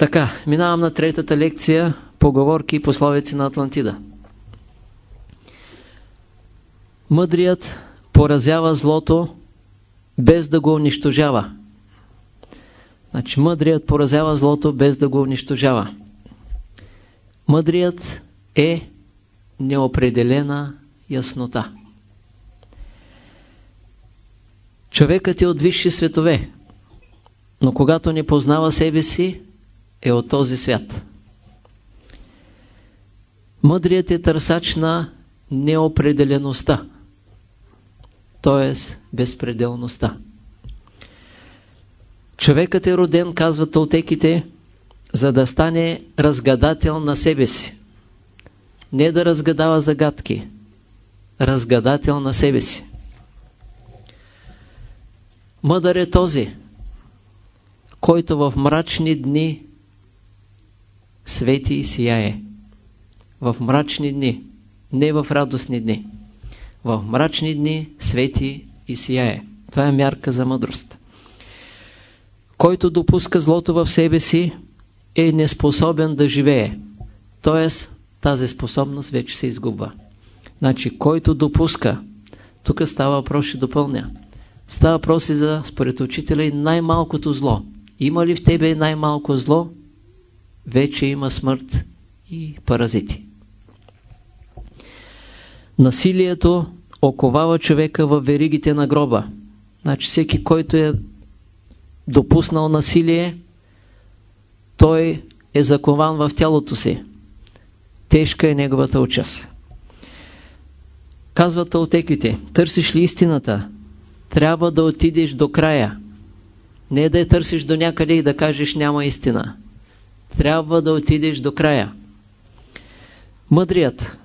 Така, минавам на третата лекция поговорки и пословици на Атлантида. Мъдрият поразява злото без да го унищожава. Значи мъдрият поразява злото без да го унищожава. Мъдрият е неопределена яснота. Човекът е от висши светове, но когато не познава себе си, е от този свят. Мъдрият е търсач на неопределеността, т.е. безпределността. Човекът е роден, казват толтеките, за да стане разгадател на себе си. Не да разгадава загадки, разгадател на себе си. Мъдър е този, който в мрачни дни свети и сияе. В мрачни дни, не в радостни дни. В мрачни дни свети и сияе. Това е мярка за мъдрост. Който допуска злото в себе си, е неспособен да живее. Тоест, тази способност вече се изгубва. Значи, който допуска, тук става въпрос, ще допълня. Става въпрос и за, според учителя, и най-малкото зло. Има ли в тебе най-малко зло? Вече има смърт и паразити. Насилието оковава човека в веригите на гроба. Значи всеки, който е допуснал насилие, той е закован в тялото си. Тежка е неговата участ. Казват отеките, търсиш ли истината, трябва да отидеш до края. Не да я търсиш до някъде и да кажеш няма истина. Трябва да отидеш до края. Мъдрият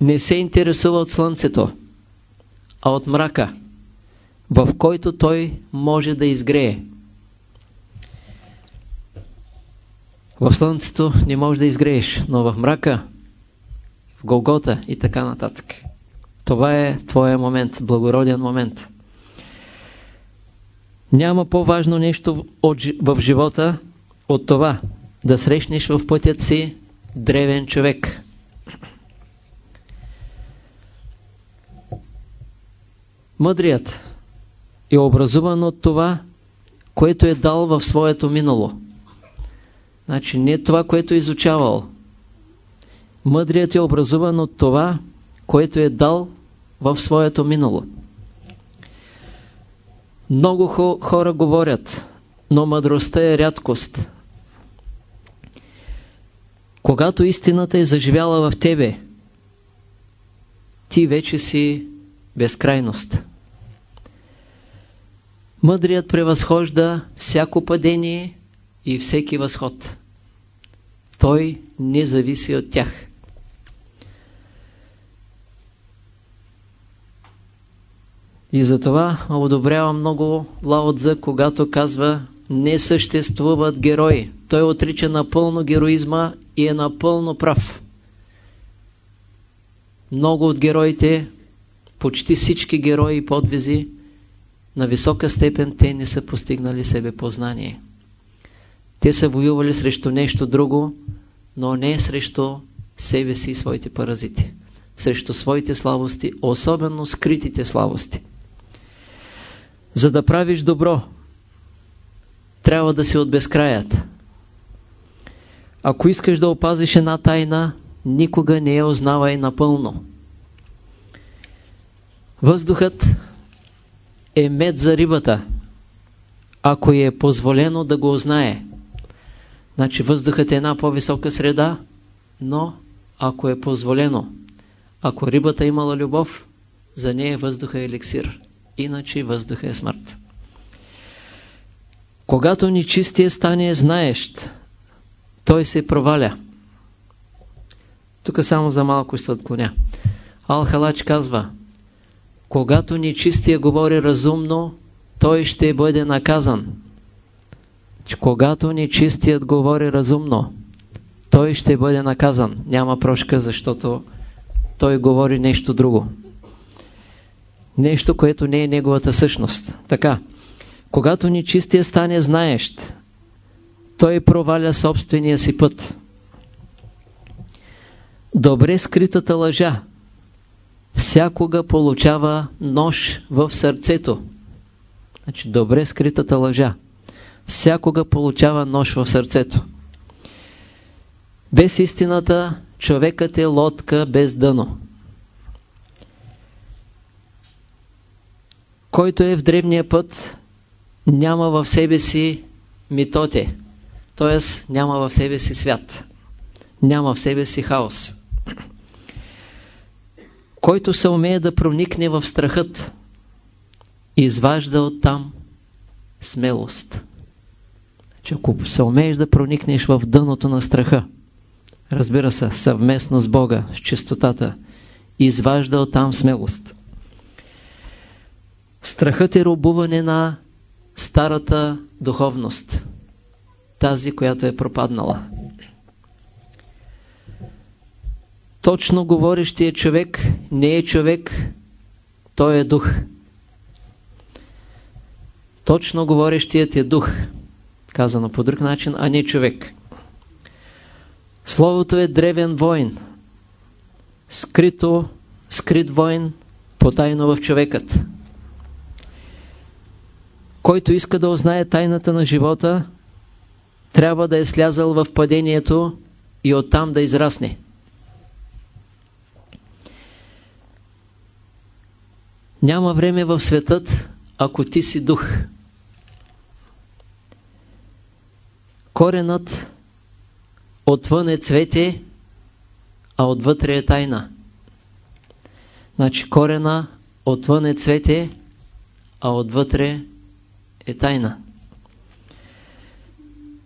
не се интересува от слънцето, а от мрака, в който той може да изгрее. В слънцето не можеш да изгрееш, но в мрака, в Голгота и така нататък. Това е твоя момент, благороден момент. Няма по-важно нещо в живота от това да срещнеш в пътят си древен човек. Мъдрият е образуван от това, което е дал в своето минало. Значи не това, което е изучавал. Мъдрият е образуван от това, което е дал в своето минало. Много хора говорят, но мъдростта е рядкост. Когато истината е заживяла в тебе, ти вече си безкрайност. Мъдрият превъзхожда всяко падение и всеки възход. Той не зависи от тях. И затова одобрява много Лаотза, когато казва не съществуват герои. Той отрича напълно героизма и е напълно прав. Много от героите, почти всички герои и подвизи, на висока степен те не са постигнали себе познание. Те са воювали срещу нещо друго, но не срещу себе си и своите паразити. Срещу своите слабости, особено скритите слабости. За да правиш добро, трябва да си от безкраят. Ако искаш да опазиш една тайна, никога не я узнавай напълно. Въздухът е мед за рибата, ако е позволено да го узнае. Значи въздухът е една по-висока среда, но ако е позволено, ако рибата имала любов, за нея въздуха е еликсир, иначе въздуха е смърт. Когато нечистия стане знаещ, той се проваля. Тук само за малко се отклоня. Алхалач казва, когато нечистия говори разумно, той ще бъде наказан. Когато нечистият говори разумно, той ще бъде наказан. Няма прошка, защото той говори нещо друго. Нещо, което не е неговата същност. Така, когато нечистия стане знаещ, той проваля собствения си път. Добре скритата лъжа всякога получава нож в сърцето. Значи, добре скритата лъжа всякога получава нож в сърцето. Без истината човекът е лодка без дъно. Който е в древния път, няма в себе си митоте, т.е. няма в себе си свят, няма в себе си хаос. Който се умее да проникне в страхът, изважда оттам смелост. Че ако се умееш да проникнеш в дъното на страха, разбира се, съвместно с Бога, с чистотата, изважда оттам смелост. Страхът е рубуване на старата духовност, тази, която е пропаднала. Точно говорещия човек не е човек, той е дух. Точно говорещият е дух, казано по друг начин, а не човек. Словото е древен войн, скрито, скрит войн, потайно в човекът. Който иска да узнае тайната на живота, трябва да е слязал в падението и оттам да израсне. Няма време в светът, ако ти си дух. Коренът отвън е цвете, а отвътре е тайна. Значи корена отвън е цвете, а отвътре е тайна.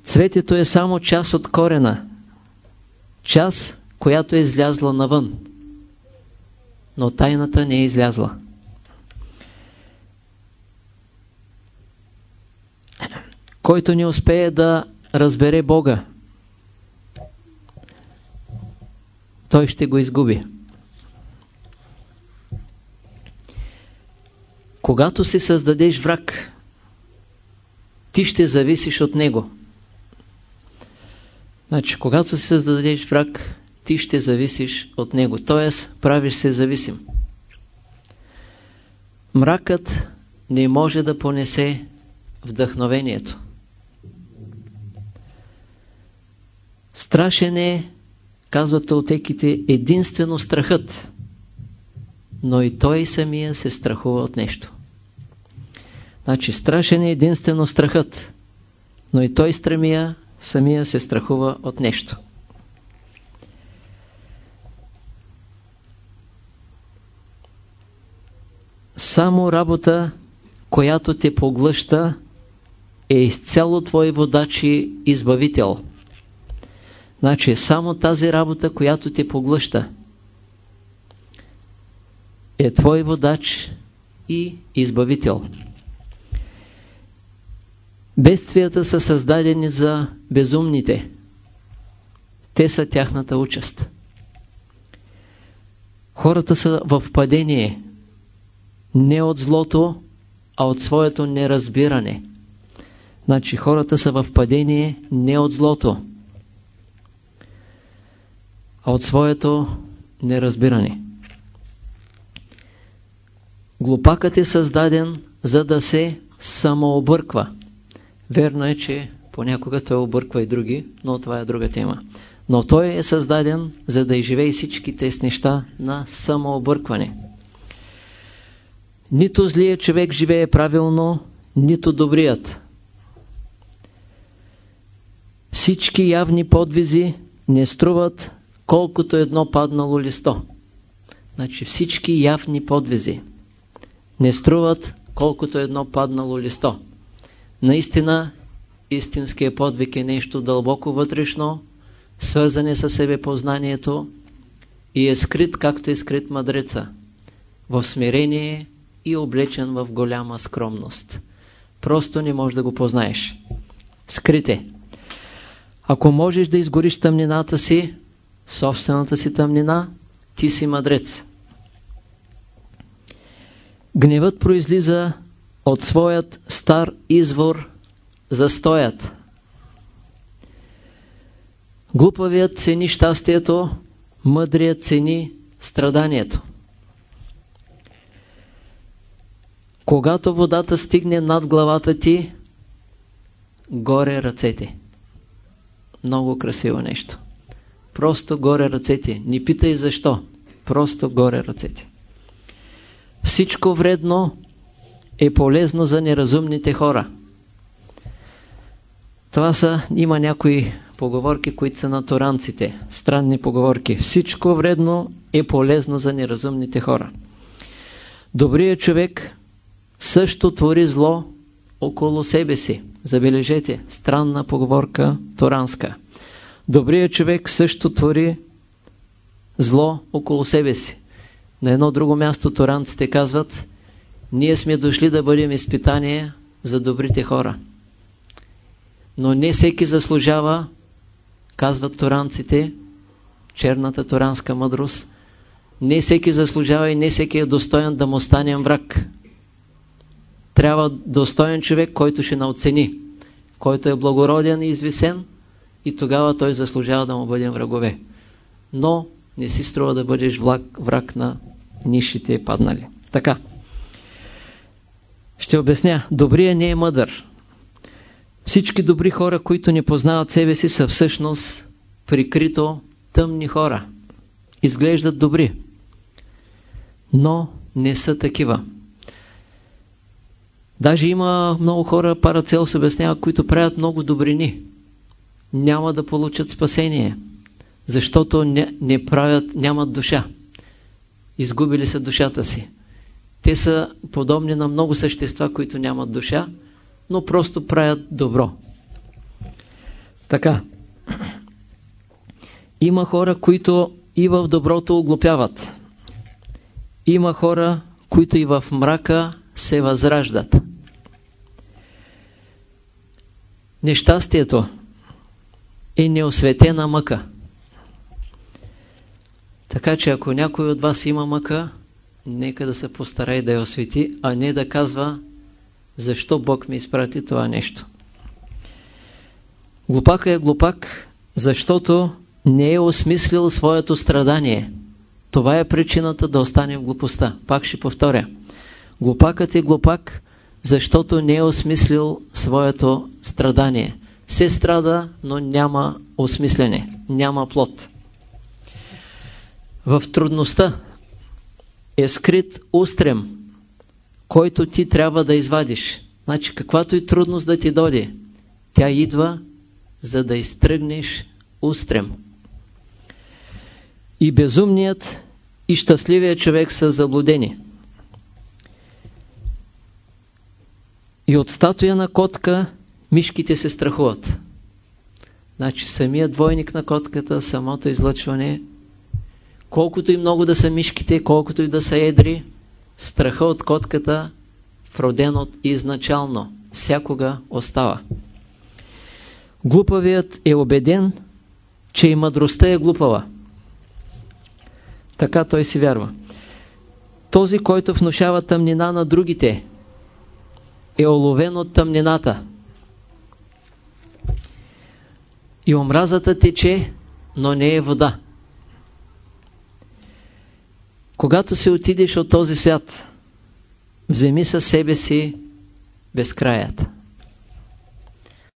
Цветето е само част от корена, част, която е излязла навън, но тайната не е излязла. Който не успее да разбере Бога, той ще го изгуби. Когато си създадеш враг, ти ще зависиш от него. Значи, когато си създадеш враг, ти ще зависиш от него, т.е. правиш се зависим. Мракът не може да понесе вдъхновението. Страшен е, казват отеките, единствено страхът, но и той самия се страхува от нещо. Значи страшен е единствено страхът, но и той стремия, самия се страхува от нещо. Само работа, която те поглъща, е изцяло твой водач и избавител. Значи само тази работа, която те поглъща, е твой водач и избавител. Бедствията са създадени за безумните. Те са тяхната участ. Хората са в падение не от злото, а от своето неразбиране. Значи хората са в падение не от злото, а от своето неразбиране. Глупакът е създаден за да се самообърква. Верно е, че понякога той обърква и други, но това е друга тема. Но той е създаден, за да изживее всички тези неща на самообъркване. Нито злият човек живее правилно, нито добрият. Всички явни подвизи не струват колкото едно паднало листо. Значи всички явни подвизи не струват колкото едно паднало листо. Наистина, истинският подвиг е нещо дълбоко вътрешно, свързане с себепознанието и е скрит, както е скрит мъдреца, в смирение и облечен в голяма скромност. Просто не можеш да го познаеш. Скрите. Ако можеш да изгориш тъмнината си, собствената си тъмнина, ти си мъдрец. Гневът произлиза от своят стар извор застоят. Глупавият цени щастието, мъдрият цени страданието. Когато водата стигне над главата ти, горе ръцете. Много красиво нещо. Просто горе ръцете. Не питай защо. Просто горе ръцете. Всичко вредно е полезно за неразумните хора. Това са, има някои поговорки, които са на туранците. Странни поговорки. Всичко вредно е полезно за неразумните хора. Добрият човек също твори зло около себе си. Забележете, странна поговорка туранска. Добрият човек също твори зло около себе си. На едно друго място туранците казват, ние сме дошли да бъдем изпитание за добрите хора. Но не всеки заслужава, казват туранците, черната туранска мъдрост, не всеки заслужава и не всеки е достоен да му станем враг. Трябва достоен човек, който ще наоцени, който е благороден и извисен и тогава той заслужава да му бъдем врагове. Но не си струва да бъдеш враг, на нишите паднали. Така. Ще обясня. Добрия не е мъдър. Всички добри хора, които не познават себе си, са всъщност прикрито тъмни хора. Изглеждат добри, но не са такива. Даже има много хора, парацел се обяснява, които правят много добрини. Няма да получат спасение, защото не, не правят, нямат душа. Изгубили са душата си. Те са подобни на много същества, които нямат душа, но просто правят добро. Така. Има хора, които и в доброто оглупяват. Има хора, които и в мрака се възраждат. Нещастието е неосветена мъка. Така че ако някой от вас има мъка, нека да се постарай да я освети, а не да казва защо Бог ми изпрати това нещо. Глупака е глупак, защото не е осмислил своето страдание. Това е причината да остане в глупостта. Пак ще повторя. Глупакът е глупак, защото не е осмислил своето страдание. Се страда, но няма осмислене, няма плод. В трудността е скрит устрем, който ти трябва да извадиш. Значи, каквато и трудност да ти дойде, тя идва, за да изтръгнеш устрем. И безумният, и щастливият човек са заблудени. И от статуя на котка мишките се страхуват. Значи самият двойник на котката, самото излъчване, колкото и много да са мишките, колкото и да са едри, страха от котката, вроден от изначално, всякога остава. Глупавият е убеден, че и мъдростта е глупава. Така той си вярва. Този, който внушава тъмнина на другите, е оловен от тъмнината. И омразата тече, но не е вода. Когато се отидеш от този свят, вземи със себе си безкраят.